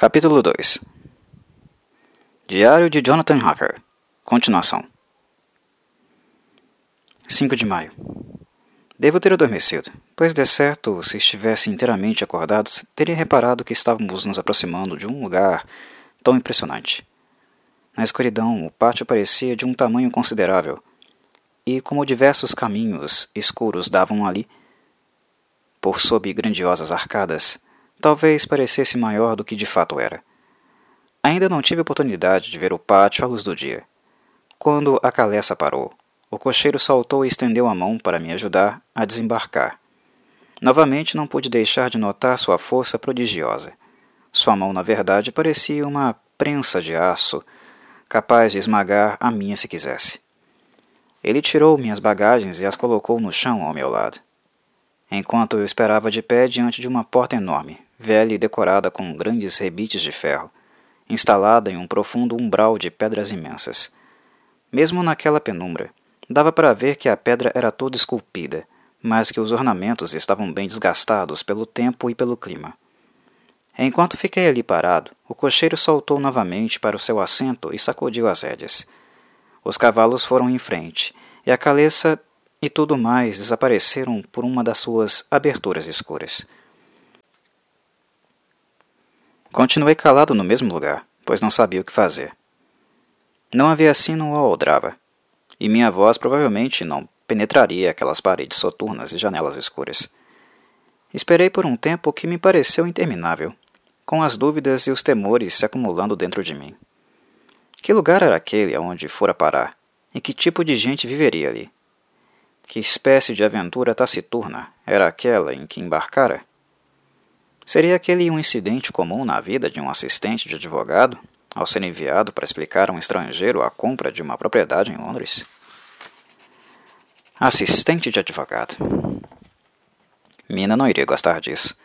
Capítulo 2 Diário de Jonathan Hacker Continuação. 5 de maio. Devo ter adormecido, pois de certo, se estivesse inteiramente acordado, teria reparado que estávamos nos aproximando de um lugar tão impressionante. Na escuridão, o pátio parecia de um tamanho considerável, e como diversos caminhos escuros davam ali, por sob grandiosas arcadas, talvez parecesse maior do que de fato era. Ainda não tive oportunidade de ver o pátio à luz do dia. Quando a caleça parou, o cocheiro saltou e estendeu a mão para me ajudar a desembarcar. Novamente não pude deixar de notar sua força prodigiosa. Sua mão, na verdade, parecia uma prensa de aço, capaz de esmagar a minha se quisesse. Ele tirou minhas bagagens e as colocou no chão ao meu lado. Enquanto eu esperava de pé diante de uma porta enorme, velha e decorada com grandes rebites de ferro, instalada em um profundo umbral de pedras imensas. Mesmo naquela penumbra, dava para ver que a pedra era toda esculpida, mas que os ornamentos estavam bem desgastados pelo tempo e pelo clima. Enquanto fiquei ali parado, o cocheiro saltou novamente para o seu assento e sacudiu as rédeas. Os cavalos foram em frente, e a caleça e tudo mais desapareceram por uma das suas aberturas escuras. Continuei calado no mesmo lugar, pois não sabia o que fazer. Não havia sino ou aldrava, e minha voz provavelmente não penetraria aquelas paredes soturnas e janelas escuras. Esperei por um tempo que me pareceu interminável, com as dúvidas e os temores se acumulando dentro de mim. Que lugar era aquele aonde fora parar? E que tipo de gente viveria ali? Que espécie de aventura taciturna era aquela em que embarcara? Seria aquele um incidente comum na vida de um assistente de advogado ao ser enviado para explicar a um estrangeiro a compra de uma propriedade em Londres? Assistente de advogado. Mina não iria gostar disso.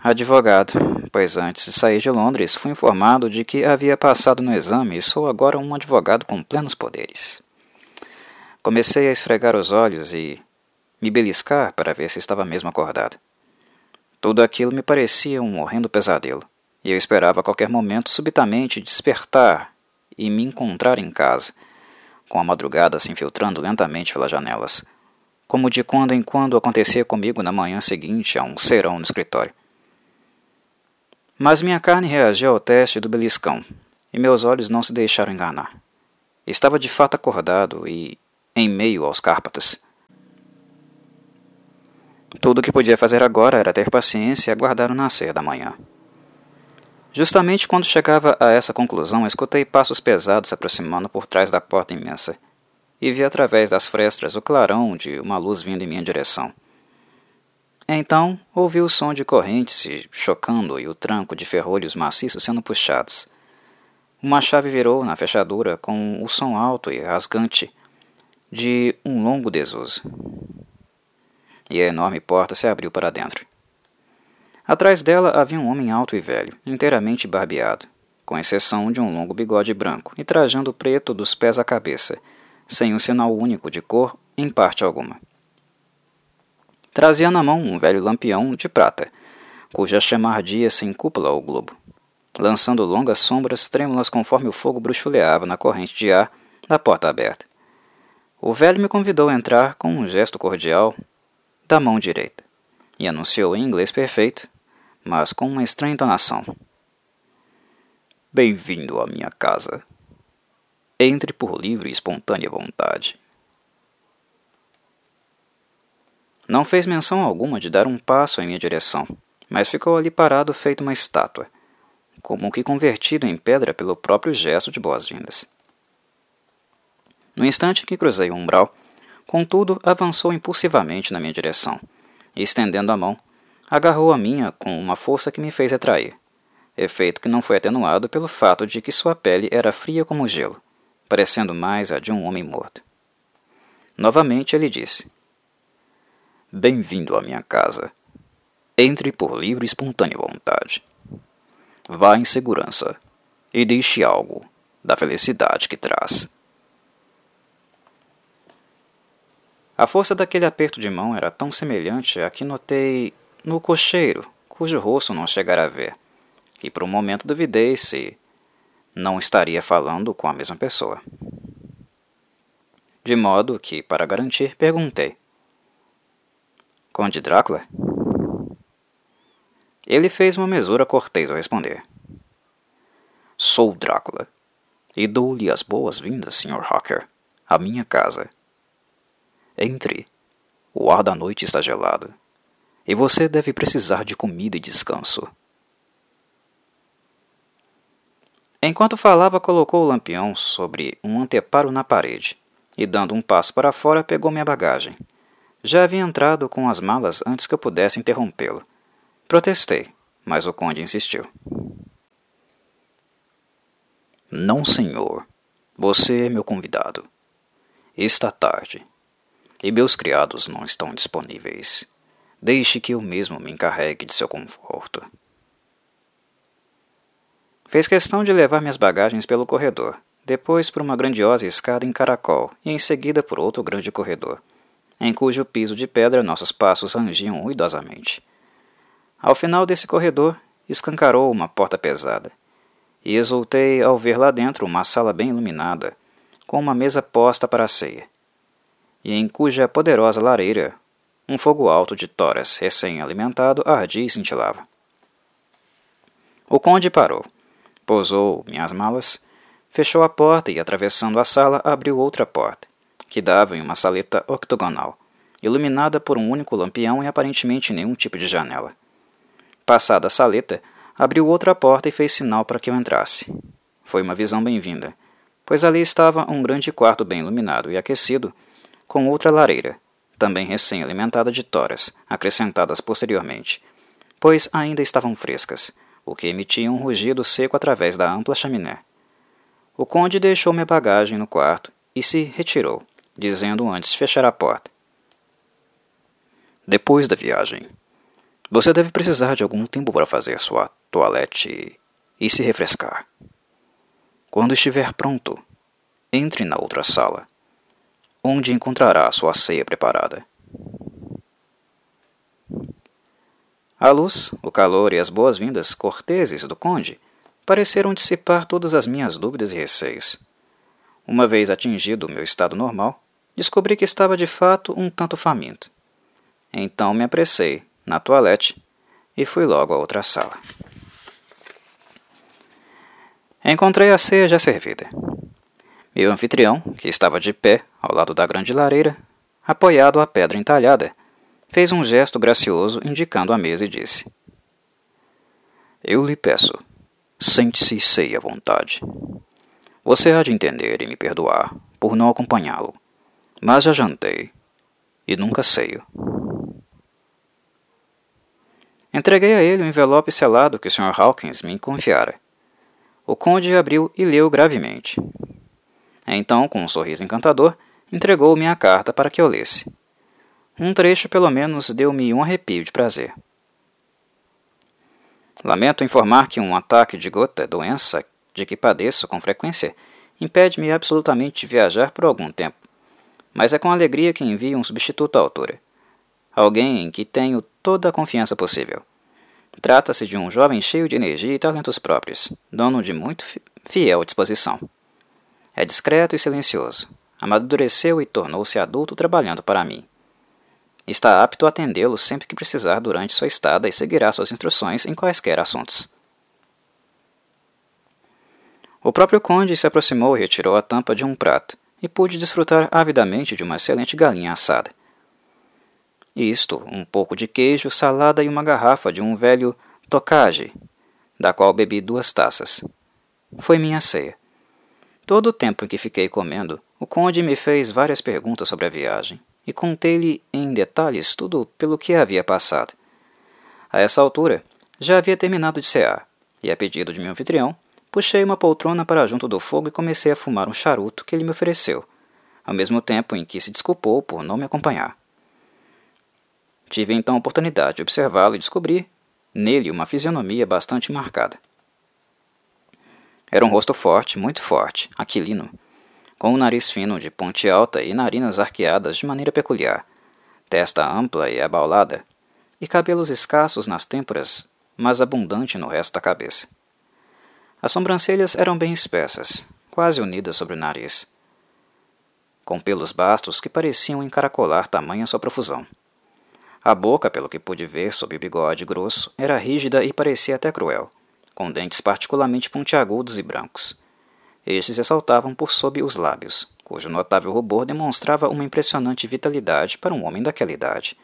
Advogado, pois antes de sair de Londres fui informado de que havia passado no exame e sou agora um advogado com plenos poderes. Comecei a esfregar os olhos e me beliscar para ver se estava mesmo acordado. Tudo aquilo me parecia um horrendo pesadelo, e eu esperava a qualquer momento subitamente despertar e me encontrar em casa, com a madrugada se infiltrando lentamente pelas janelas, como de quando em quando acontecia comigo na manhã seguinte a um serão no escritório. Mas minha carne reagiu ao teste do beliscão, e meus olhos não se deixaram enganar. Estava de fato acordado e em meio aos Cárpatos. Tudo o que podia fazer agora era ter paciência e aguardar o nascer da manhã. Justamente quando chegava a essa conclusão, escutei passos pesados se aproximando por trás da porta imensa e vi através das frestas o clarão de uma luz vindo em minha direção. Então ouvi o som de correntes se chocando e o tranco de ferrolhos maciços sendo puxados. Uma chave virou na fechadura com o som alto e rasgante de um longo desuso e a enorme porta se abriu para dentro. Atrás dela havia um homem alto e velho, inteiramente barbeado, com exceção de um longo bigode branco e trajando preto dos pés à cabeça, sem um sinal único de cor em parte alguma. Trazia na mão um velho lampião de prata, cuja chama ardia sem cúpula ou globo, lançando longas sombras trêmulas conforme o fogo bruxuleava na corrente de ar da porta aberta. O velho me convidou a entrar com um gesto cordial da mão direita, e anunciou em inglês perfeito, mas com uma estranha entonação. Bem-vindo à minha casa. Entre por livre e espontânea vontade. Não fez menção alguma de dar um passo em minha direção, mas ficou ali parado feito uma estátua, como que convertido em pedra pelo próprio gesto de boas-vindas. No instante que cruzei o umbral, Contudo, avançou impulsivamente na minha direção e, estendendo a mão, agarrou a minha com uma força que me fez retrair, efeito que não foi atenuado pelo fato de que sua pele era fria como gelo, parecendo mais a de um homem morto. Novamente ele disse: Bem-vindo à minha casa. Entre por livre e espontânea vontade. Vá em segurança e deixe algo da felicidade que traz. A força daquele aperto de mão era tão semelhante à que notei no cocheiro, cujo rosto não chegara a ver, e por um momento duvidei se não estaria falando com a mesma pessoa. De modo que, para garantir, perguntei: Conde Drácula? Ele fez uma mesura cortês ao responder: Sou Drácula, e dou-lhe as boas-vindas, Sr. Hawker, à minha casa. Entre. O ar da noite está gelado, e você deve precisar de comida e descanso. Enquanto falava, colocou o lampião sobre um anteparo na parede e, dando um passo para fora, pegou minha bagagem. Já havia entrado com as malas antes que eu pudesse interrompê-lo. Protestei, mas o conde insistiu. Não, senhor. Você é meu convidado. Está tarde. E meus criados não estão disponíveis. Deixe que eu mesmo me encarregue de seu conforto. Fez questão de levar minhas bagagens pelo corredor, depois por uma grandiosa escada em caracol e em seguida por outro grande corredor, em cujo piso de pedra nossos passos rangiam ruidosamente. Ao final desse corredor, escancarou uma porta pesada, e exultei ao ver lá dentro uma sala bem iluminada, com uma mesa posta para a ceia, e em cuja poderosa lareira um fogo alto de toras recém-alimentado ardia e cintilava. O conde parou Pousou minhas malas, fechou a porta e, atravessando a sala, abriu outra porta, que dava em uma saleta octogonal, iluminada por um único lampião e aparentemente nenhum tipo de janela. Passada a saleta, abriu outra porta e fez sinal para que eu entrasse. Foi uma visão bem-vinda, pois ali estava um grande quarto bem iluminado e aquecido, com outra lareira, também recém-alimentada de toras, acrescentadas posteriormente, pois ainda estavam frescas o que emitia um rugido seco através da ampla chaminé. O conde deixou minha bagagem no quarto e se retirou, dizendo antes fechar a porta. Depois da viagem, você deve precisar de algum tempo para fazer sua toalete e se refrescar. Quando estiver pronto, entre na outra sala, onde encontrará sua ceia preparada. A luz, o calor e as boas-vindas corteses do conde pareceram dissipar todas as minhas dúvidas e receios. Uma vez atingido o meu estado normal, descobri que estava de fato um tanto faminto. Então me apressei na toalete e fui logo à outra sala. Encontrei a ceia já servida. Meu anfitrião, que estava de pé ao lado da grande lareira, apoiado à pedra entalhada, fez um gesto gracioso indicando a mesa e disse: Eu lhe peço, sente-se e sei à vontade. Você há de entender e me perdoar por não acompanhá-lo, mas já jantei e nunca ceio. Entreguei a ele o envelope selado que o Sr. Hawkins me confiara. O conde abriu e leu gravemente. Então, com um sorriso encantador, entregou-me a carta para que eu lesse. Um trecho, pelo menos, deu-me um arrepio de prazer. Lamento informar que um ataque de gota, doença de que padeço com frequência, impede-me absolutamente de viajar por algum tempo. Mas é com alegria que envio um substituto à altura. Alguém em que tenho toda a confiança possível. Trata-se de um jovem cheio de energia e talentos próprios, dono de muito fiel disposição. É discreto e silencioso. Amadureceu e tornou-se adulto trabalhando para mim. Está apto a atendê-lo sempre que precisar durante sua estada e seguirá suas instruções em quaisquer assuntos. O próprio conde se aproximou e retirou a tampa de um prato, e pude desfrutar avidamente de uma excelente galinha assada. Isto, um pouco de queijo, salada e uma garrafa de um velho tocage, da qual bebi duas taças. Foi minha ceia. Todo o tempo em que fiquei comendo, o conde me fez várias perguntas sobre a viagem e contei-lhe em detalhes tudo pelo que havia passado. A essa altura, já havia terminado de cear, e a pedido de meu anfitrião, puxei uma poltrona para junto do fogo e comecei a fumar um charuto que ele me ofereceu, ao mesmo tempo em que se desculpou por não me acompanhar. Tive então a oportunidade de observá-lo e descobri nele uma fisionomia bastante marcada. Era um rosto forte, muito forte, aquilino, com o nariz fino de ponte alta e narinas arqueadas de maneira peculiar, testa ampla e abaulada, e cabelos escassos nas têmporas mas abundante no resto da cabeça. As sobrancelhas eram bem espessas, quase unidas sobre o nariz, com pelos bastos que pareciam encaracolar tamanha sua profusão. A boca, pelo que pude ver sob o bigode grosso, era rígida e parecia até cruel, com dentes particularmente pontiagudos e brancos. Estes ressaltavam por sob os lábios, cujo notável rubor demonstrava uma impressionante vitalidade para um homem daquela idade.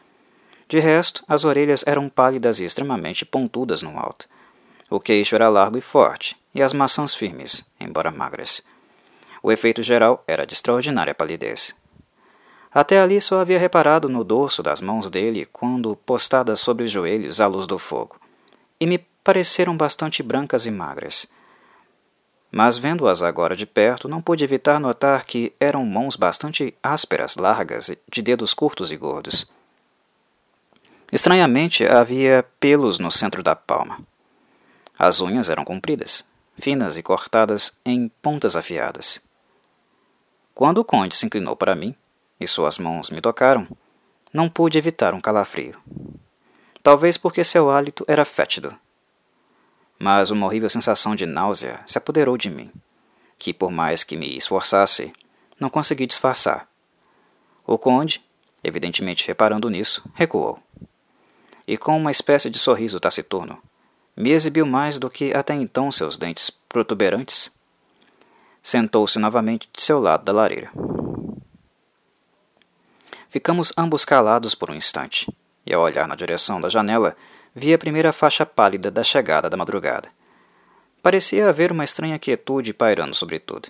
De resto, as orelhas eram pálidas e extremamente pontudas no alto. O queixo era largo e forte, e as maçãs firmes, embora magras. O efeito geral era de extraordinária palidez. Até ali só havia reparado no dorso das mãos dele quando postadas sobre os joelhos à luz do fogo, e me pareceram bastante brancas e magras. Mas vendo-as agora de perto, não pude evitar notar que eram mãos bastante ásperas, largas, de dedos curtos e gordos. Estranhamente, havia pelos no centro da palma. As unhas eram compridas, finas e cortadas em pontas afiadas. Quando o conde se inclinou para mim, e suas mãos me tocaram, não pude evitar um calafrio. Talvez porque seu hálito era fétido. Mas uma horrível sensação de náusea se apoderou de mim, que por mais que me esforçasse, não consegui disfarçar. O conde, evidentemente reparando nisso, recuou. E com uma espécie de sorriso taciturno, me exibiu mais do que até então seus dentes protuberantes. Sentou-se novamente de seu lado da lareira. Ficamos ambos calados por um instante, e ao olhar na direção da janela, vi a primeira faixa pálida da chegada da madrugada. Parecia haver uma estranha quietude pairando sobre tudo,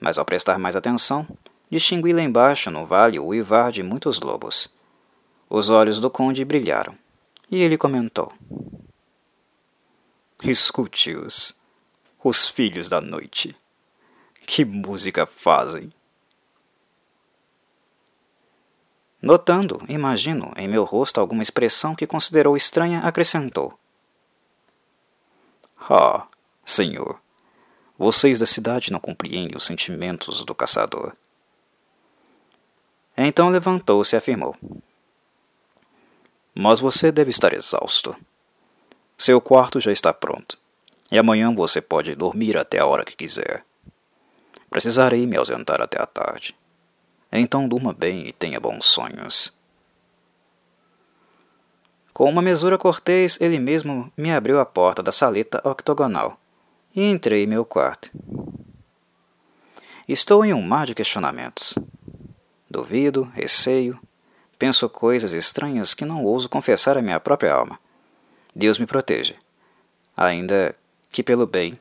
mas ao prestar mais atenção, distingui lá embaixo no vale o uivar de muitos lobos. Os olhos do conde brilharam, e ele comentou: Escute-os, os filhos da noite. Que música fazem! Notando, imagino, em meu rosto alguma expressão que considerou estranha, acrescentou: Ah, senhor, vocês da cidade não compreendem os sentimentos do caçador. Então levantou-se e afirmou: Mas você deve estar exausto. Seu quarto já está pronto, e amanhã você pode dormir até a hora que quiser. Precisarei me ausentar até a tarde. Então durma bem e tenha bons sonhos. Com uma mesura cortês, ele mesmo me abriu a porta da saleta octogonal e entrei em meu quarto. Estou em um mar de questionamentos. Duvido, receio, penso coisas estranhas que não ouso confessar à minha própria alma. Deus me proteja, ainda que pelo bem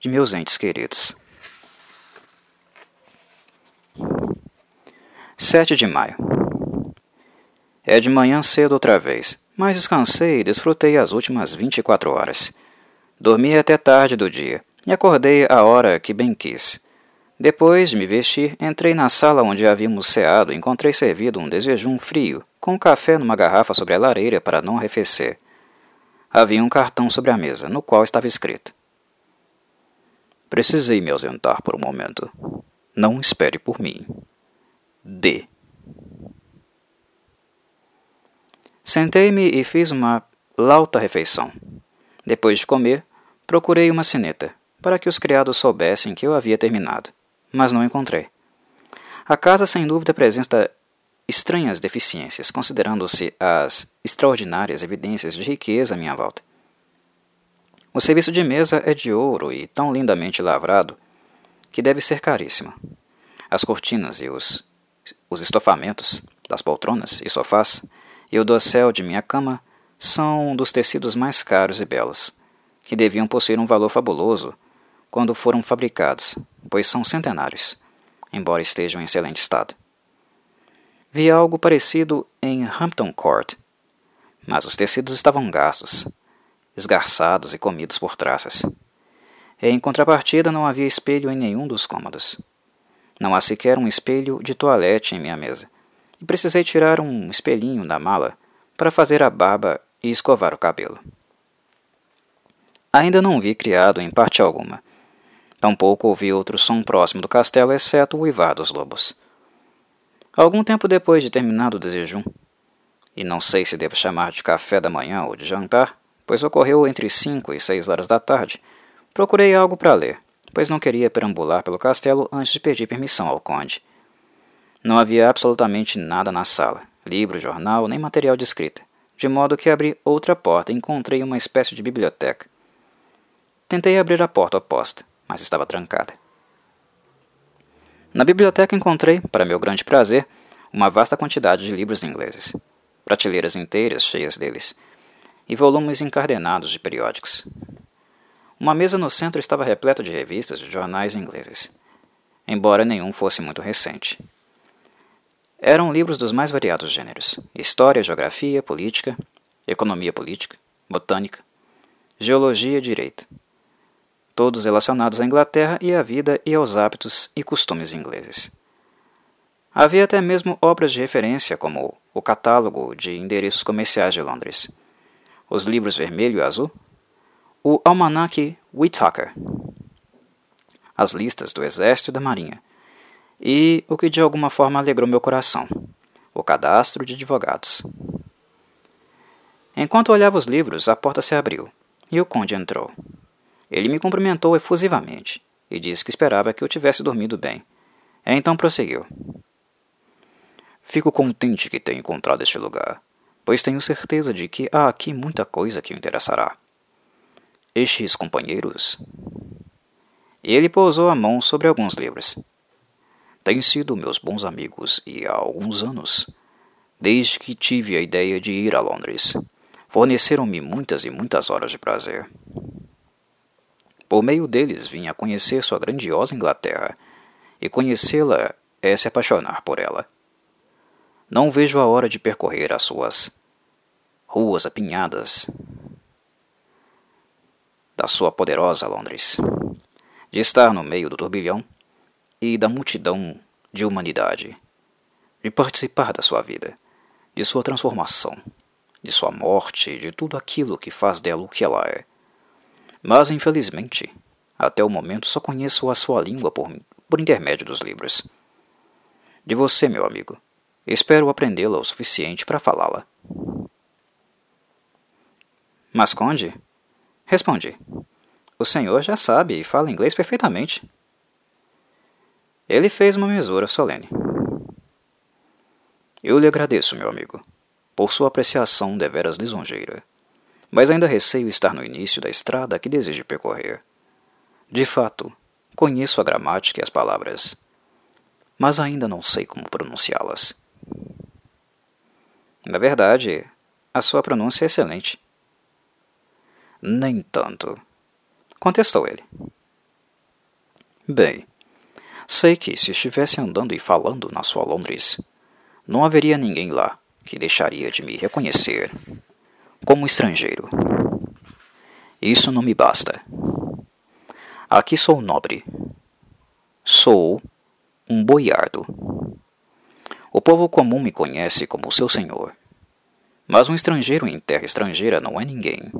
de meus entes queridos. 7 de maio. É de manhã cedo outra vez, mas descansei e desfrutei as últimas 24 horas. Dormi até tarde do dia e acordei a hora que bem quis. Depois de me vestir, entrei na sala onde havíamos ceado e encontrei servido um desejum frio, com café numa garrafa sobre a lareira para não arrefecer. Havia um cartão sobre a mesa, no qual estava escrito: Precisei me ausentar por um momento. Não espere por mim. D. Sentei-me e fiz uma lauta refeição. Depois de comer, procurei uma sineta, para que os criados soubessem que eu havia terminado, mas não encontrei. A casa sem dúvida apresenta estranhas deficiências, considerando-se as extraordinárias evidências de riqueza à minha volta. O serviço de mesa é de ouro e tão lindamente lavrado que deve ser caríssimo. As cortinas e os os estofamentos das poltronas e sofás e o dossel de minha cama são dos tecidos mais caros e belos, que deviam possuir um valor fabuloso quando foram fabricados, pois são centenários, embora estejam em excelente estado. Vi algo parecido em Hampton Court, mas os tecidos estavam gastos, esgarçados e comidos por traças. Em contrapartida, não havia espelho em nenhum dos cômodos. Não há sequer um espelho de toalete em minha mesa, e precisei tirar um espelhinho da mala para fazer a barba e escovar o cabelo. Ainda não vi criado em parte alguma. Tampouco ouvi outro som próximo do castelo, exceto o uivar dos lobos. Algum tempo depois de terminado o desejum, e não sei se devo chamar de café da manhã ou de jantar, pois ocorreu entre cinco e seis horas da tarde, procurei algo para ler, pois não queria perambular pelo castelo antes de pedir permissão ao conde. Não havia absolutamente nada na sala, livro, jornal, nem material de escrita, de modo que abri outra porta e encontrei uma espécie de biblioteca. Tentei abrir a porta oposta, mas estava trancada. Na biblioteca encontrei, para meu grande prazer, uma vasta quantidade de livros ingleses, prateleiras inteiras cheias deles, e volumes encardenados de periódicos. Uma mesa no centro estava repleta de revistas e jornais ingleses, embora nenhum fosse muito recente. Eram livros dos mais variados gêneros: história, geografia, política, economia política, botânica, geologia e direito. Todos relacionados à Inglaterra e à vida e aos hábitos e costumes ingleses. Havia até mesmo obras de referência, como o Catálogo de Endereços Comerciais de Londres, os livros Vermelho e Azul, o Almanac Whitaker, as listas do Exército e da Marinha, e o que de alguma forma alegrou meu coração: o cadastro de advogados. Enquanto olhava os livros, a porta se abriu e o conde entrou. Ele me cumprimentou efusivamente e disse que esperava que eu tivesse dormido bem. Então prosseguiu. Fico contente que tenha encontrado este lugar, pois tenho certeza de que há aqui muita coisa que o interessará. Estes companheiros. E ele pousou a mão sobre alguns livros têm sido meus bons amigos e há alguns anos, desde que tive a ideia de ir a Londres, forneceram-me muitas e muitas horas de prazer. Por meio deles vim a conhecer sua grandiosa Inglaterra, e conhecê-la é se apaixonar por ela. Não vejo a hora de percorrer as suas ruas apinhadas da sua poderosa Londres, de estar no meio do turbilhão e da multidão de humanidade, de participar da sua vida, de sua transformação, de sua morte e de tudo aquilo que faz dela o que ela é. Mas, infelizmente, até o momento só conheço a sua língua por, por intermédio dos livros. De você, meu amigo, espero aprendê-la o suficiente para falá-la. Mas, Conde? Respondi. O senhor já sabe e fala inglês perfeitamente. Ele fez uma mesura solene. Eu lhe agradeço, meu amigo, por sua apreciação deveras lisonjeira, mas ainda receio estar no início da estrada que desejo percorrer. De fato, conheço a gramática e as palavras, mas ainda não sei como pronunciá-las. Na verdade, a sua pronúncia é excelente. Nem tanto, contestou ele. Bem, Sei que se estivesse andando e falando na sua Londres, não haveria ninguém lá que deixaria de me reconhecer como estrangeiro. Isso não me basta. Aqui sou nobre. Sou um boiardo. O povo comum me conhece como seu senhor. Mas um estrangeiro em terra estrangeira não é ninguém.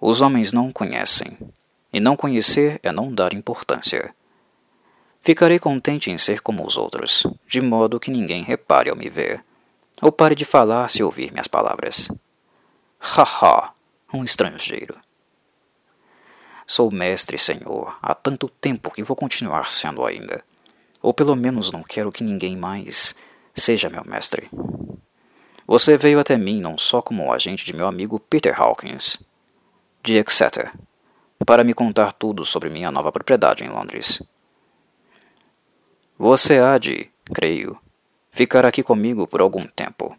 Os homens não conhecem, e não conhecer é não dar importância. Ficarei contente em ser como os outros, de modo que ninguém repare ao me ver, ou pare de falar se ouvir minhas palavras. Haha, um estrangeiro. Sou mestre, senhor, há tanto tempo que vou continuar sendo ainda. Ou pelo menos não quero que ninguém mais seja meu mestre. Você veio até mim não só como agente de meu amigo Peter Hawkins, de Exeter, para me contar tudo sobre minha nova propriedade em Londres. Você há de, creio, ficar aqui comigo por algum tempo,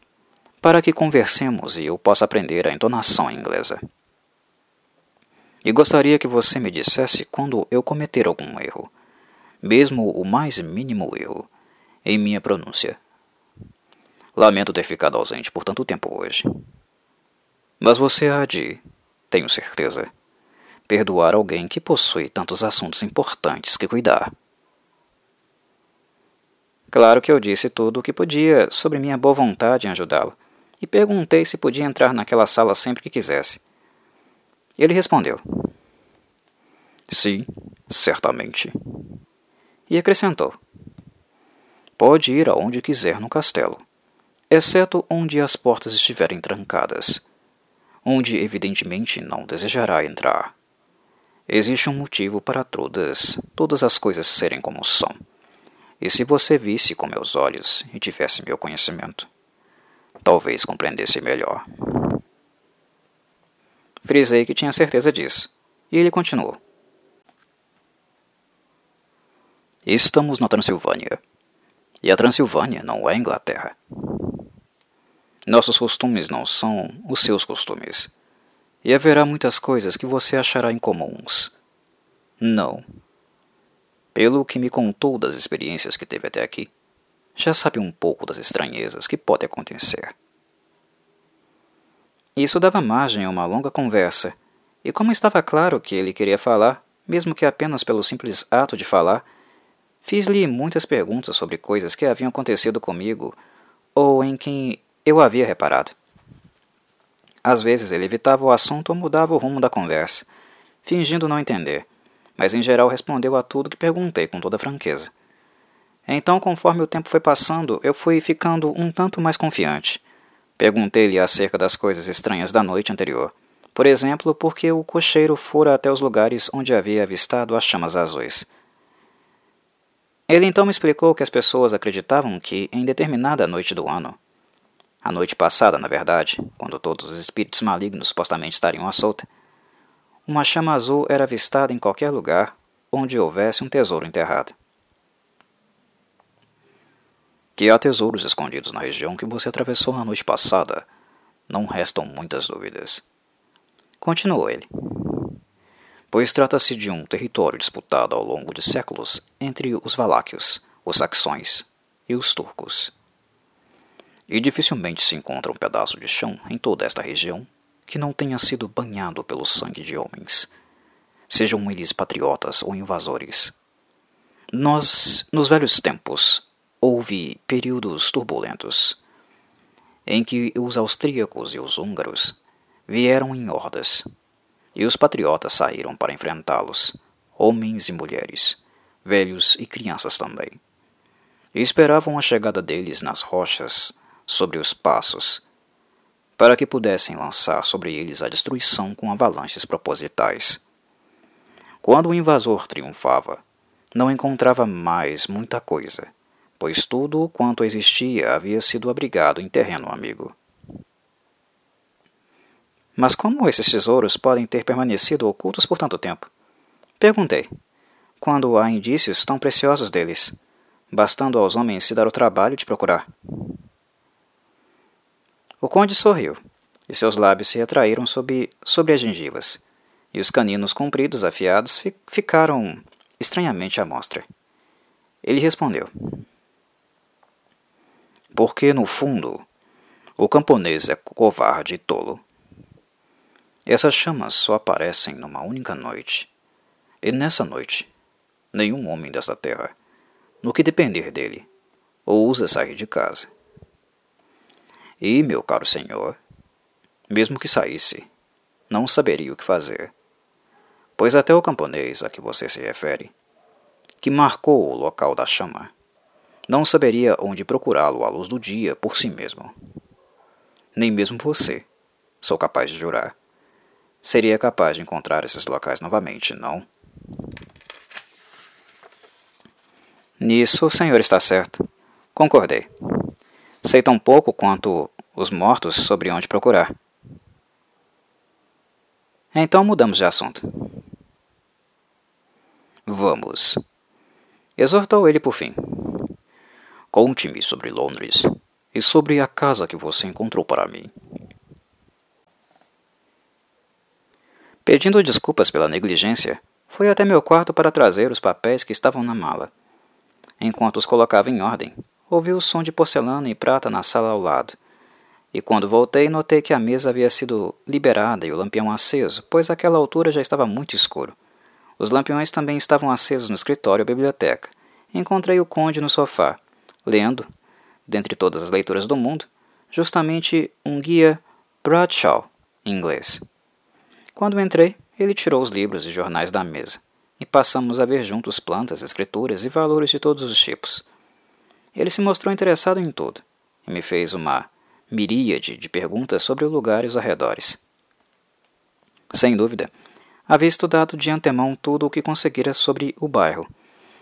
para que conversemos e eu possa aprender a entonação inglesa. E gostaria que você me dissesse quando eu cometer algum erro, mesmo o mais mínimo erro, em minha pronúncia. Lamento ter ficado ausente por tanto tempo hoje. Mas você há de, tenho certeza, perdoar alguém que possui tantos assuntos importantes que cuidar. Claro que eu disse tudo o que podia sobre minha boa vontade em ajudá-lo, e perguntei se podia entrar naquela sala sempre que quisesse. Ele respondeu: Sim, certamente. E acrescentou: Pode ir aonde quiser no castelo, exceto onde as portas estiverem trancadas. Onde evidentemente não desejará entrar. Existe um motivo para todas, todas as coisas serem como são. E se você visse com meus olhos e tivesse meu conhecimento, talvez compreendesse melhor. Frisei que tinha certeza disso, e ele continuou. Estamos na Transilvânia. E a Transilvânia não é Inglaterra. Nossos costumes não são os seus costumes. E haverá muitas coisas que você achará incomuns. Não. Pelo que me contou das experiências que teve até aqui, já sabe um pouco das estranhezas que podem acontecer. Isso dava margem a uma longa conversa, e como estava claro que ele queria falar, mesmo que apenas pelo simples ato de falar, Fiz-lhe muitas perguntas sobre coisas que haviam acontecido comigo ou em quem eu havia reparado. Às vezes ele evitava o assunto ou mudava o rumo da conversa, fingindo não entender, mas em geral respondeu a tudo que perguntei com toda franqueza. Então, conforme o tempo foi passando, eu fui ficando um tanto mais confiante. Perguntei-lhe acerca das coisas estranhas da noite anterior. Por exemplo, porque o cocheiro fora até os lugares onde havia avistado as chamas azuis. Ele então me explicou que as pessoas acreditavam que, em determinada noite do ano, a noite passada, na verdade, quando todos os espíritos malignos supostamente estariam à solta, uma chama azul era avistada em qualquer lugar onde houvesse um tesouro enterrado. Que há tesouros escondidos na região que você atravessou na noite passada, não restam muitas dúvidas. Continuou ele pois trata-se de um território disputado ao longo de séculos entre os valáquios, os saxões e os turcos. E dificilmente se encontra um pedaço de chão em toda esta região que não tenha sido banhado pelo sangue de homens, sejam eles patriotas ou invasores. Nós, nos velhos tempos, houve períodos turbulentos em que os austríacos e os húngaros vieram em hordas e os patriotas saíram para enfrentá-los, homens e mulheres, velhos e crianças também. E esperavam a chegada deles nas rochas, sobre os passos, para que pudessem lançar sobre eles a destruição com avalanches propositais. Quando o invasor triunfava, não encontrava mais muita coisa, pois tudo quanto existia havia sido abrigado em terreno amigo. Mas como esses tesouros podem ter permanecido ocultos por tanto tempo? Perguntei, quando há indícios tão preciosos deles, bastando aos homens se dar o trabalho de procurar. O conde sorriu, e seus lábios se retraíram sobre, sobre as gengivas, e os caninos compridos afiados fi, ficaram estranhamente à mostra. Ele respondeu: Porque, no fundo, o camponês é covarde e tolo. Essas chamas só aparecem numa única noite. E nessa noite, nenhum homem desta terra, no que depender dele, ousa sair de casa. E, meu caro senhor, mesmo que saísse, não saberia o que fazer, pois até o camponês a que você se refere, que marcou o local da chama, não saberia onde procurá-lo à luz do dia por si mesmo. Nem mesmo você, sou capaz de jurar seria capaz de encontrar esses locais novamente, não? Nisso o senhor está certo. Concordei. Sei tão pouco quanto os mortos sobre onde procurar. Então mudamos de assunto. Vamos. Exortou ele por fim. Conte-me sobre Londres e sobre a casa que você encontrou para mim. Pedindo desculpas pela negligência, fui até meu quarto para trazer os papéis que estavam na mala. Enquanto os colocava em ordem, ouvi o som de porcelana e prata na sala ao lado. E quando voltei, notei que a mesa havia sido liberada e o lampião aceso, pois àquela altura já estava muito escuro. Os lampiões também estavam acesos no escritório e biblioteca. Encontrei o conde no sofá, lendo, dentre todas as leituras do mundo, justamente um guia Bradshaw, em inglês. Quando entrei, ele tirou os livros e jornais da mesa, e passamos a ver juntos plantas, escrituras e valores de todos os tipos. Ele se mostrou interessado em tudo, e me fez uma miríade de perguntas sobre o lugar e os arredores. Sem dúvida, havia estudado de antemão tudo o que conseguira sobre o bairro,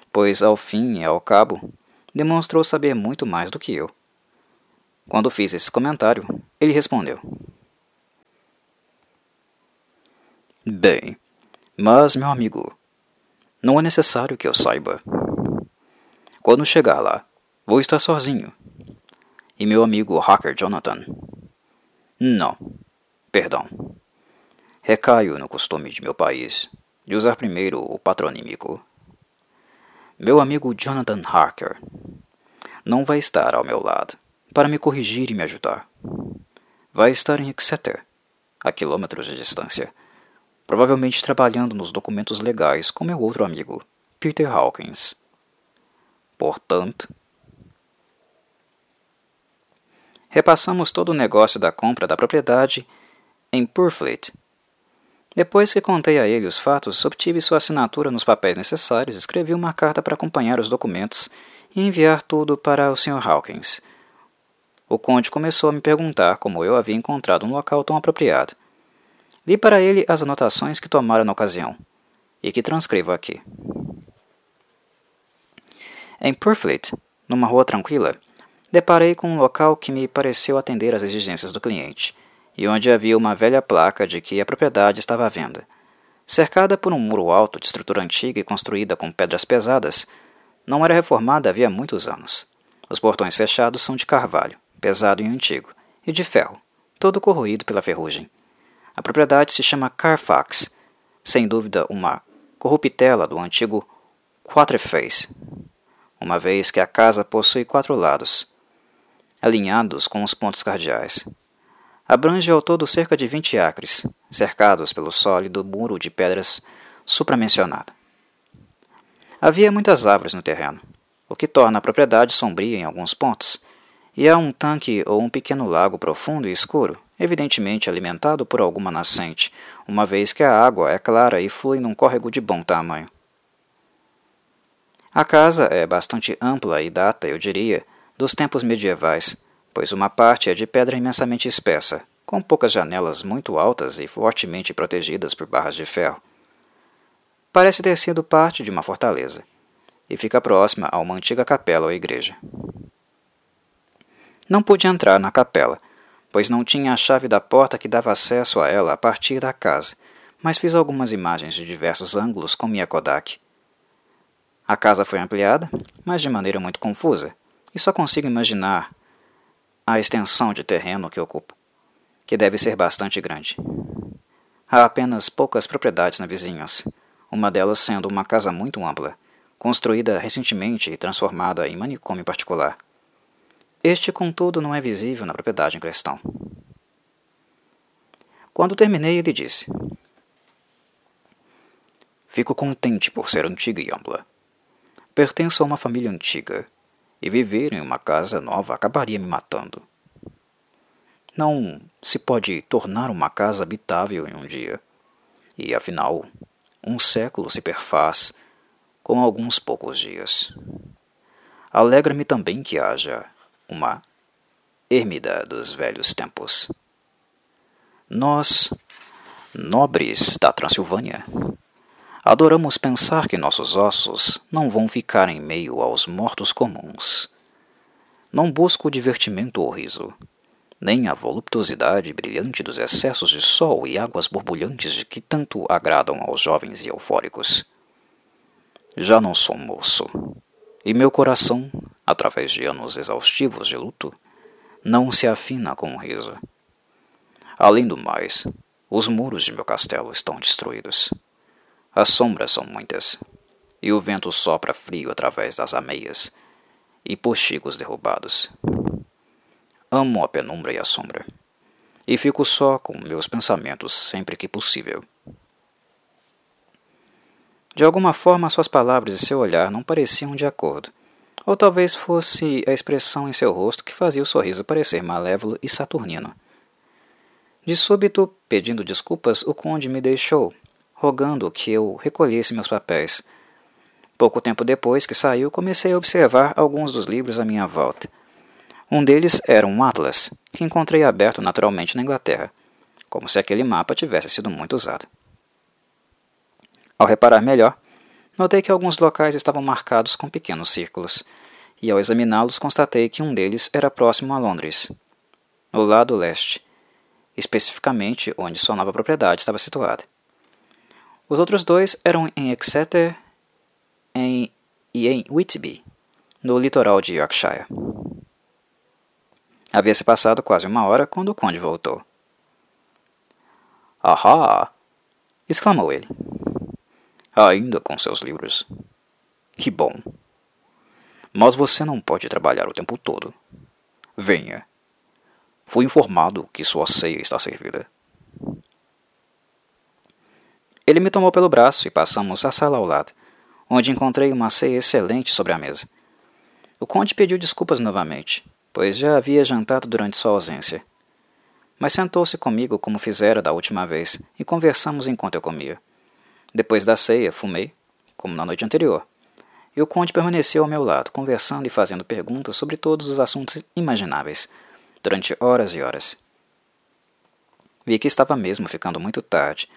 pois, ao fim e ao cabo, demonstrou saber muito mais do que eu. Quando fiz esse comentário, ele respondeu: Bem, mas, meu amigo, não é necessário que eu saiba. Quando chegar lá, vou estar sozinho. E meu amigo hacker Jonathan? Não, perdão. Recaio no costume de meu país de usar primeiro o patronímico. Meu amigo Jonathan Harker não vai estar ao meu lado para me corrigir e me ajudar. Vai estar em Exeter, a quilômetros de distância provavelmente trabalhando nos documentos legais com meu outro amigo, Peter Hawkins. Portanto, repassamos todo o negócio da compra da propriedade em Purfleet. Depois que contei a ele os fatos, obtive sua assinatura nos papéis necessários, escrevi uma carta para acompanhar os documentos e enviar tudo para o Sr. Hawkins. O conde começou a me perguntar como eu havia encontrado um local tão apropriado. Li para ele as anotações que tomara na ocasião, e que transcrevo aqui. Em Purfleet, numa rua tranquila, deparei com um local que me pareceu atender às exigências do cliente, e onde havia uma velha placa de que a propriedade estava à venda. Cercada por um muro alto de estrutura antiga e construída com pedras pesadas, não era reformada havia muitos anos. Os portões fechados são de carvalho, pesado e antigo, e de ferro, todo corroído pela ferrugem. A propriedade se chama Carfax, sem dúvida uma corruptela do antigo Quatreface, uma vez que a casa possui quatro lados, alinhados com os pontos cardeais. Abrange ao todo cerca de 20 acres, cercados pelo sólido muro de pedras supramencionado. Havia muitas árvores no terreno, o que torna a propriedade sombria em alguns pontos, e há um tanque ou um pequeno lago profundo e escuro, evidentemente alimentado por alguma nascente, uma vez que a água é clara e flui num córrego de bom tamanho. A casa é bastante ampla e data, eu diria, dos tempos medievais, pois uma parte é de pedra imensamente espessa, com poucas janelas muito altas e fortemente protegidas por barras de ferro. Parece ter sido parte de uma fortaleza, e fica próxima a uma antiga capela ou igreja. Não pude entrar na capela, pois não tinha a chave da porta que dava acesso a ela a partir da casa, mas fiz algumas imagens de diversos ângulos com minha Kodak. A casa foi ampliada, mas de maneira muito confusa, e só consigo imaginar a extensão de terreno que ocupa, que deve ser bastante grande. Há apenas poucas propriedades na vizinhança, uma delas sendo uma casa muito ampla, construída recentemente e transformada em manicômio particular. Este, contudo, não é visível na propriedade em questão. Quando terminei, ele disse: Fico contente por ser antiga e ampla. Pertenço a uma família antiga, e viver em uma casa nova acabaria me matando. Não se pode tornar uma casa habitável em um dia, e afinal, um século se perfaz com alguns poucos dias. Alegra-me também que haja uma ermida dos velhos tempos. Nós, nobres da Transilvânia, adoramos pensar que nossos ossos não vão ficar em meio aos mortos comuns. Não busco o divertimento ou riso, nem a voluptuosidade brilhante dos excessos de sol e águas borbulhantes de que tanto agradam aos jovens e eufóricos. Já não sou moço, e meu coração através de anos exaustivos de luto, não se afina com o riso. Além do mais, os muros de meu castelo estão destruídos. As sombras são muitas, e o vento sopra frio através das ameias e pochigos derrubados. Amo a penumbra e a sombra, e fico só com meus pensamentos sempre que possível. De alguma forma, suas palavras e seu olhar não pareciam de acordo ou talvez fosse a expressão em seu rosto que fazia o sorriso parecer malévolo e saturnino. De súbito, pedindo desculpas, o conde me deixou, rogando que eu recolhesse meus papéis. Pouco tempo depois que saiu, comecei a observar alguns dos livros à minha volta. Um deles era um atlas, que encontrei aberto naturalmente na Inglaterra, como se aquele mapa tivesse sido muito usado. Ao reparar melhor, notei que alguns locais estavam marcados com pequenos círculos, e ao examiná-los constatei que um deles era próximo a Londres, no lado leste, especificamente onde sua nova propriedade estava situada. Os outros dois eram em Exeter em, e em Whitby, no litoral de Yorkshire. Havia se passado quase uma hora quando o conde voltou. Ahá! exclamou ele. Ainda com seus livros. Que bom. Mas você não pode trabalhar o tempo todo. Venha. Fui informado que sua ceia está servida. Ele me tomou pelo braço e passamos à sala ao lado, onde encontrei uma ceia excelente sobre a mesa. O conde pediu desculpas novamente, pois já havia jantado durante sua ausência. Mas sentou-se comigo como fizera da última vez e conversamos enquanto eu comia. Depois da ceia, fumei, como na noite anterior, e o conde permaneceu ao meu lado, conversando e fazendo perguntas sobre todos os assuntos imagináveis, durante horas e horas. Vi que estava mesmo ficando muito tarde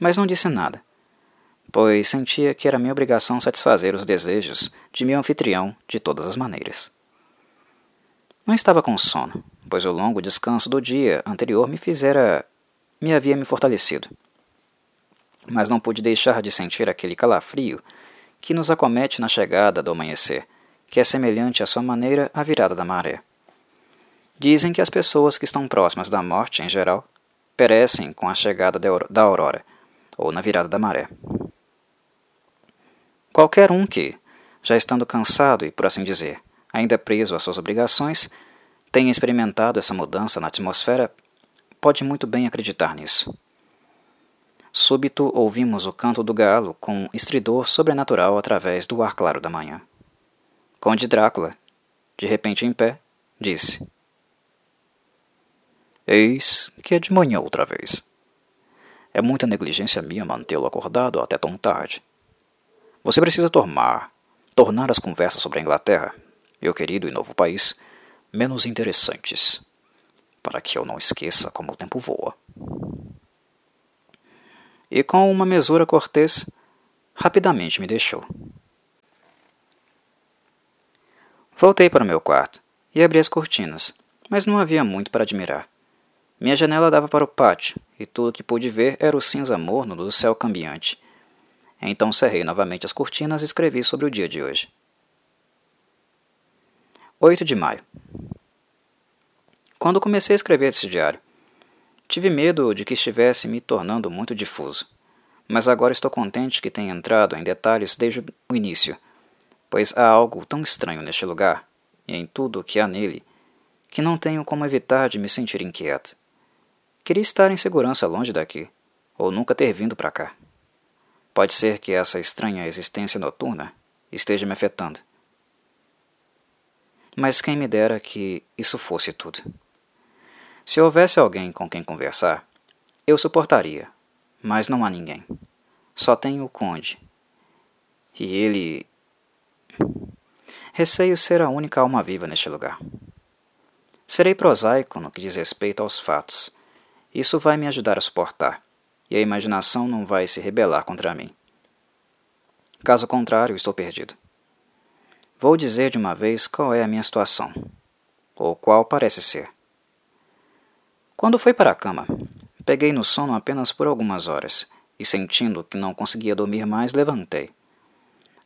mas não disse nada, pois sentia que era minha obrigação satisfazer os desejos de meu anfitrião de todas as maneiras. Não estava com sono, pois o longo descanso do dia anterior me fizera. me havia me fortalecido. Mas não pude deixar de sentir aquele calafrio que nos acomete na chegada do amanhecer, que é semelhante à sua maneira à virada da maré. Dizem que as pessoas que estão próximas da morte, em geral, perecem com a chegada da aurora, ou na virada da maré. Qualquer um que, já estando cansado e, por assim dizer, ainda preso às suas obrigações, tenha experimentado essa mudança na atmosfera, pode muito bem acreditar nisso. Súbito ouvimos o canto do galo com estridor sobrenatural através do ar claro da manhã. Conde Drácula, de repente em pé, disse: Eis que é de manhã outra vez. É muita negligência minha mantê-lo acordado até tão tarde. Você precisa tornar, tornar as conversas sobre a Inglaterra, meu querido e novo país, menos interessantes, para que eu não esqueça como o tempo voa. E com uma mesura cortês, rapidamente me deixou. Voltei para o meu quarto e abri as cortinas, mas não havia muito para admirar. Minha janela dava para o pátio, e tudo que pude ver era o cinza morno do céu cambiante. Então cerrei novamente as cortinas e escrevi sobre o dia de hoje. 8 de maio. Quando comecei a escrever esse diário, tive medo de que estivesse me tornando muito difuso, mas agora estou contente que tenha entrado em detalhes desde o início, pois há algo tão estranho neste lugar, e em tudo o que há nele, que não tenho como evitar de me sentir inquieto. Queria estar em segurança longe daqui, ou nunca ter vindo para cá. Pode ser que essa estranha existência noturna esteja me afetando. Mas quem me dera que isso fosse tudo. Se houvesse alguém com quem conversar, eu suportaria, mas não há ninguém. Só tenho o conde. E ele. Receio ser a única alma viva neste lugar. Serei prosaico no que diz respeito aos fatos isso vai me ajudar a suportar, e a imaginação não vai se rebelar contra mim. Caso contrário, estou perdido. Vou dizer de uma vez qual é a minha situação, ou qual parece ser. Quando fui para a cama, peguei no sono apenas por algumas horas, e sentindo que não conseguia dormir mais, levantei.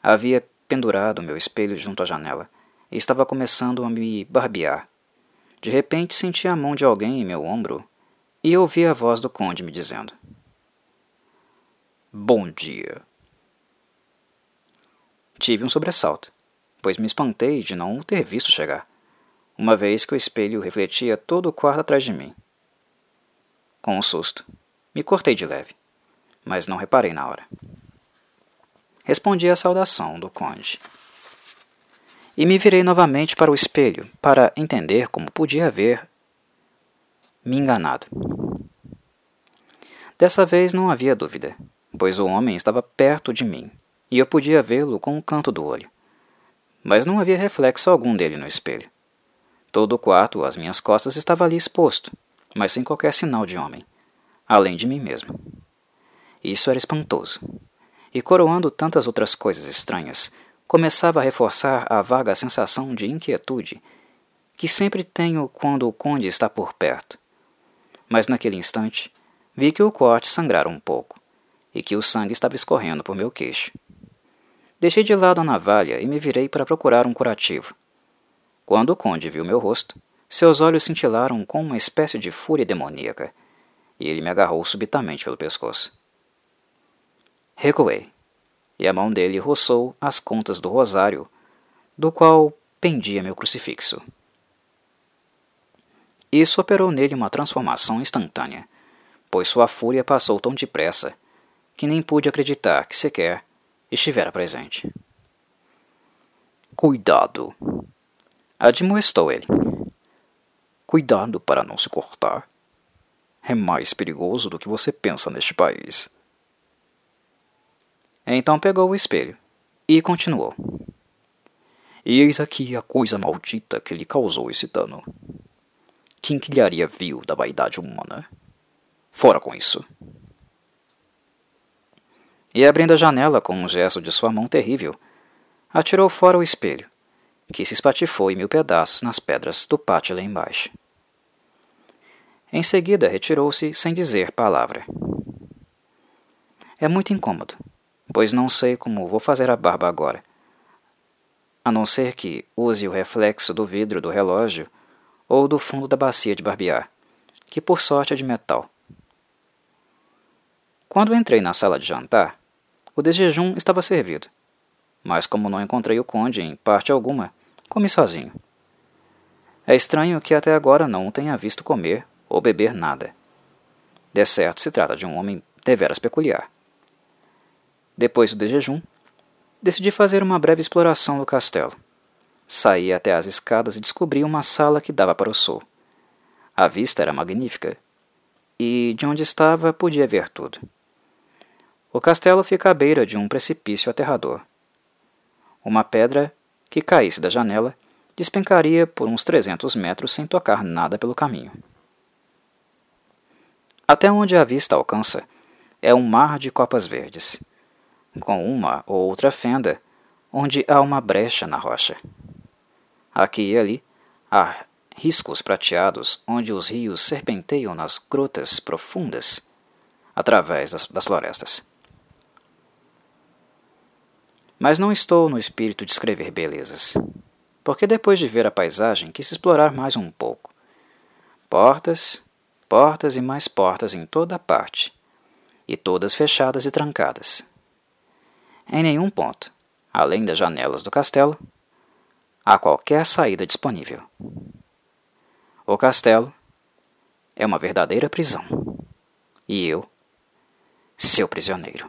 Havia pendurado meu espelho junto à janela, e estava começando a me barbear. De repente senti a mão de alguém em meu ombro e ouvi a voz do conde me dizendo: Bom dia. Tive um sobressalto, pois me espantei de não o ter visto chegar, uma vez que o espelho refletia todo o quarto atrás de mim. Com um susto, me cortei de leve, mas não reparei na hora. Respondi à saudação do conde. E me virei novamente para o espelho para entender como podia haver me enganado. Dessa vez não havia dúvida, pois o homem estava perto de mim e eu podia vê-lo com o canto do olho. Mas não havia reflexo algum dele no espelho. Todo o quarto às minhas costas estava ali exposto, mas sem qualquer sinal de homem, além de mim mesmo. Isso era espantoso. E coroando tantas outras coisas estranhas, começava a reforçar a vaga sensação de inquietude que sempre tenho quando o conde está por perto. Mas naquele instante, vi que o corte sangrara um pouco e que o sangue estava escorrendo por meu queixo. Deixei de lado a navalha e me virei para procurar um curativo. Quando o conde viu meu rosto, seus olhos cintilaram com uma espécie de fúria demoníaca, e ele me agarrou subitamente pelo pescoço. Recuei, e a mão dele roçou as contas do rosário, do qual pendia meu crucifixo. Isso operou nele uma transformação instantânea, pois sua fúria passou tão depressa que nem pude acreditar que sequer estivera presente. Cuidado! Admoestou ele. Cuidado para não se cortar. É mais perigoso do que você pensa neste país. Então pegou o espelho e continuou. E eis aqui a coisa maldita que lhe causou esse dano. Quinquilharia vil da vaidade humana. Fora com isso. E abrindo a janela com um gesto de sua mão terrível, atirou fora o espelho, que se espatifou em mil pedaços nas pedras do pátio lá embaixo. Em seguida, retirou-se sem dizer palavra. É muito incômodo, pois não sei como vou fazer a barba agora. A não ser que use o reflexo do vidro do relógio ou do fundo da bacia de barbear, que por sorte é de metal. Quando entrei na sala de jantar, o desjejum estava servido, mas como não encontrei o conde em parte alguma, comi sozinho. É estranho que até agora não o tenha visto comer ou beber nada. De certo, se trata de um homem deveras peculiar. Depois do jejum, decidi fazer uma breve exploração do castelo. Saí até as escadas e descobri uma sala que dava para o sul. A vista era magnífica, e de onde estava podia ver tudo. O castelo fica à beira de um precipício aterrador. Uma pedra que caísse da janela despencaria por uns 300 metros sem tocar nada pelo caminho. Até onde a vista alcança é um mar de copas verdes com uma ou outra fenda, onde há uma brecha na rocha. Aqui e ali há riscos prateados onde os rios serpenteiam nas grotas profundas através das, das florestas. Mas não estou no espírito de escrever belezas, porque depois de ver a paisagem quis explorar mais um pouco. Portas, portas e mais portas em toda parte, e todas fechadas e trancadas. Em nenhum ponto, além das janelas do castelo, há qualquer saída disponível. O castelo é uma verdadeira prisão. E eu, seu prisioneiro.